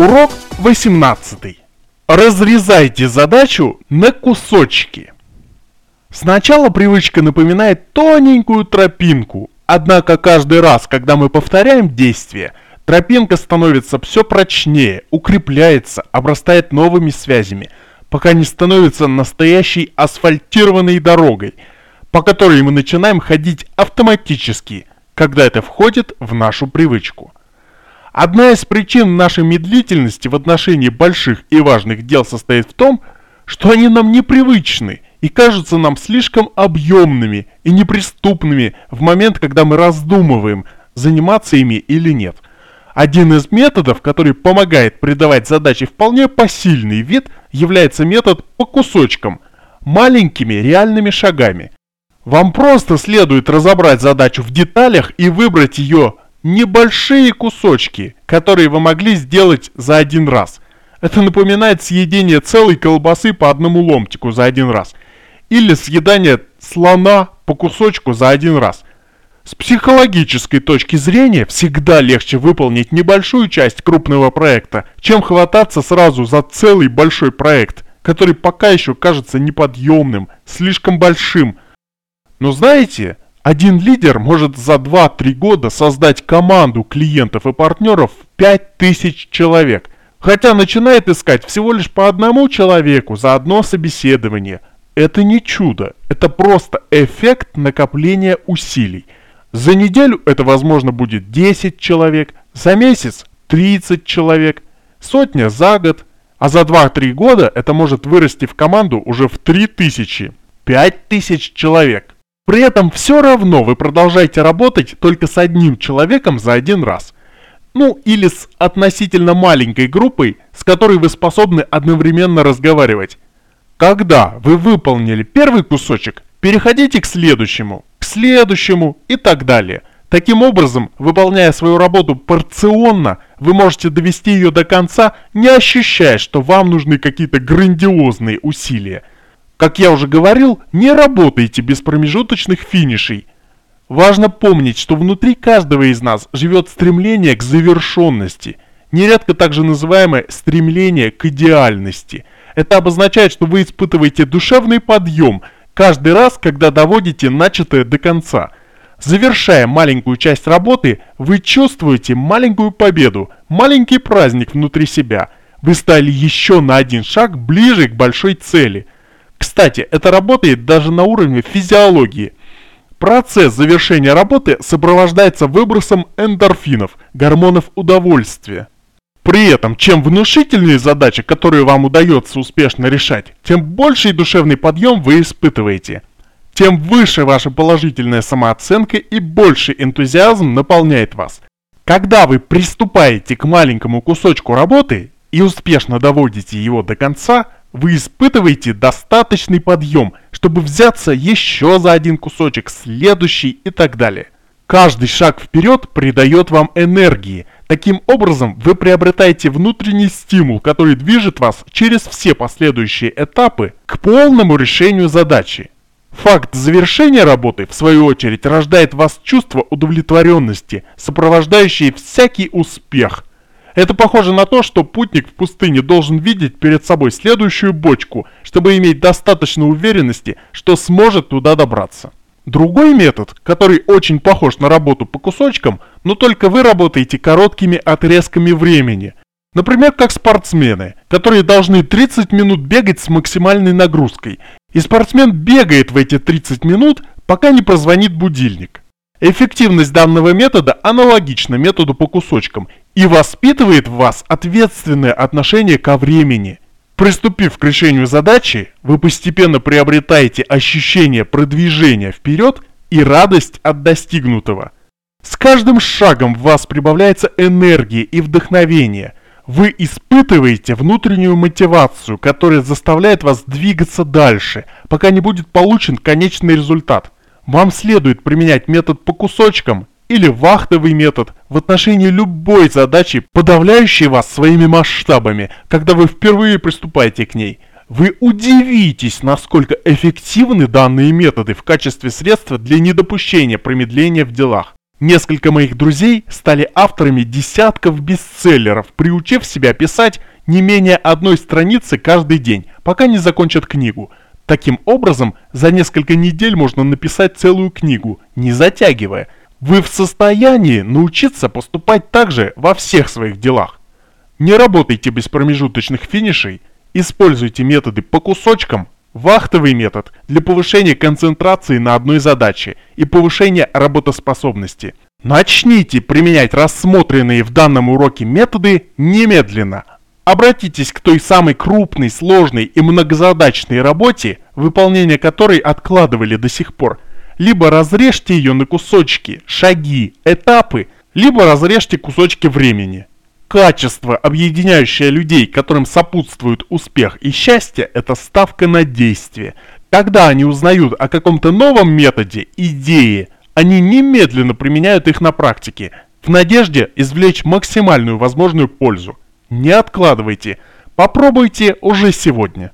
Урок 18. Разрезайте задачу на кусочки. Сначала привычка напоминает тоненькую тропинку, однако каждый раз, когда мы повторяем действие, тропинка становится все прочнее, укрепляется, обрастает новыми связями, пока не становится настоящей асфальтированной дорогой, по которой мы начинаем ходить автоматически, когда это входит в нашу привычку. Одна из причин нашей медлительности в отношении больших и важных дел состоит в том, что они нам непривычны и кажутся нам слишком объемными и неприступными в момент, когда мы раздумываем, заниматься ими или нет. Один из методов, который помогает придавать задаче вполне посильный вид, является метод по кусочкам, маленькими реальными шагами. Вам просто следует разобрать задачу в деталях и выбрать ее небольшие кусочки, которые вы могли сделать за один раз. Это напоминает съедение целой колбасы по одному ломтику за один раз. Или съедание слона по кусочку за один раз. С психологической точки зрения всегда легче выполнить небольшую часть крупного проекта, чем хвататься сразу за целый большой проект, который пока еще кажется неподъемным, слишком большим. Но знаете, один лидер может за 2-3 года создать команду клиентов и партнеров в 5000 человек, хотя начинает искать всего лишь по одному человеку за одно собеседование. Это не чудо, это просто эффект накопления усилий. За неделю это возможно будет 10 человек, за месяц 30 человек, сотня за год, а за 2-3 года это может вырасти в команду уже в 3000, 5000 человек. При этом все равно вы продолжаете работать только с одним человеком за один раз. Ну или с относительно маленькой группой, с которой вы способны одновременно разговаривать. Когда вы выполнили первый кусочек, переходите к следующему, к следующему и так далее. Таким образом, выполняя свою работу порционно, вы можете довести ее до конца, не ощущая, что вам нужны какие-то грандиозные усилия. Как я уже говорил, не работайте без промежуточных финишей. Важно помнить, что внутри каждого из нас живет стремление к завершенности, нередко также называемое стремление к идеальности. Это обозначает, что вы испытываете душевный подъем каждый раз, когда доводите начатое до конца. Завершая маленькую часть работы, вы чувствуете маленькую победу, маленький праздник внутри себя. Вы стали еще на один шаг ближе к большой цели – кстати, это работает даже на уровне физиологии. Процесс завершения работы сопровождается выбросом эндорфинов, гормонов удовольствия. При этом, чем внушительнее задачи, которые вам удается успешно решать, тем больший душевный подъем вы испытываете. Тем выше ваша положительная самооценка и больше энтузиазм наполняет вас. Когда вы приступаете к маленькому кусочку работы и успешно доводите его до конца – вы испытываете достаточный подъем, чтобы взяться еще за один кусочек, следующий и так далее. Каждый шаг вперед придает вам энергии. Таким образом, вы приобретаете внутренний стимул, который движет вас через все последующие этапы к полному решению задачи. Факт завершения работы, в свою очередь, рождает в вас чувство удовлетворенности, сопровождающее всякий успех – это похоже на то, что путник в пустыне должен видеть перед собой следующую бочку, чтобы иметь достаточно уверенности, что сможет туда добраться. Другой метод, который очень похож на работу по кусочкам, но только вы работаете короткими отрезками времени. Например, как спортсмены, которые должны 30 минут бегать с максимальной нагрузкой. И спортсмен бегает в эти 30 минут, пока не прозвонит будильник. Эффективность данного метода аналогична методу по кусочкам и воспитывает в вас ответственное отношение ко времени. Приступив к решению задачи, вы постепенно приобретаете ощущение продвижения вперед и радость от достигнутого. С каждым шагом в вас прибавляется энергия и вдохновение. Вы испытываете внутреннюю мотивацию, которая заставляет вас двигаться дальше, пока не будет получен конечный результат. Вам следует применять метод по кусочкам или вахтовый метод в отношении любой задачи, подавляющей вас своими масштабами, когда вы впервые приступаете к ней. Вы удивитесь, насколько эффективны данные методы в качестве средства для недопущения промедления в делах. Несколько моих друзей стали авторами десятков бестселлеров, приучив себя писать не менее одной страницы каждый день, пока не закончат книгу. Таким образом, за несколько недель можно написать целую книгу, не затягивая. Вы в состоянии научиться поступать так же во всех своих делах. Не работайте без промежуточных финишей, используйте методы по кусочкам, Вахтовый метод для повышения концентрации на одной задаче и повышения работоспособности. Начните применять рассмотренные в данном уроке методы немедленно. Обратитесь к той самой крупной, сложной и многозадачной работе, выполнение которой откладывали до сих пор. Либо разрежьте ее на кусочки, шаги, этапы, либо разрежьте кусочки времени. Качество, объединяющее людей, которым сопутствует успех и счастье, это ставка на действие. Когда они узнают о каком-то новом методе, идее, они немедленно применяют их на практике, в надежде извлечь максимальную возможную пользу. Не откладывайте, попробуйте уже сегодня.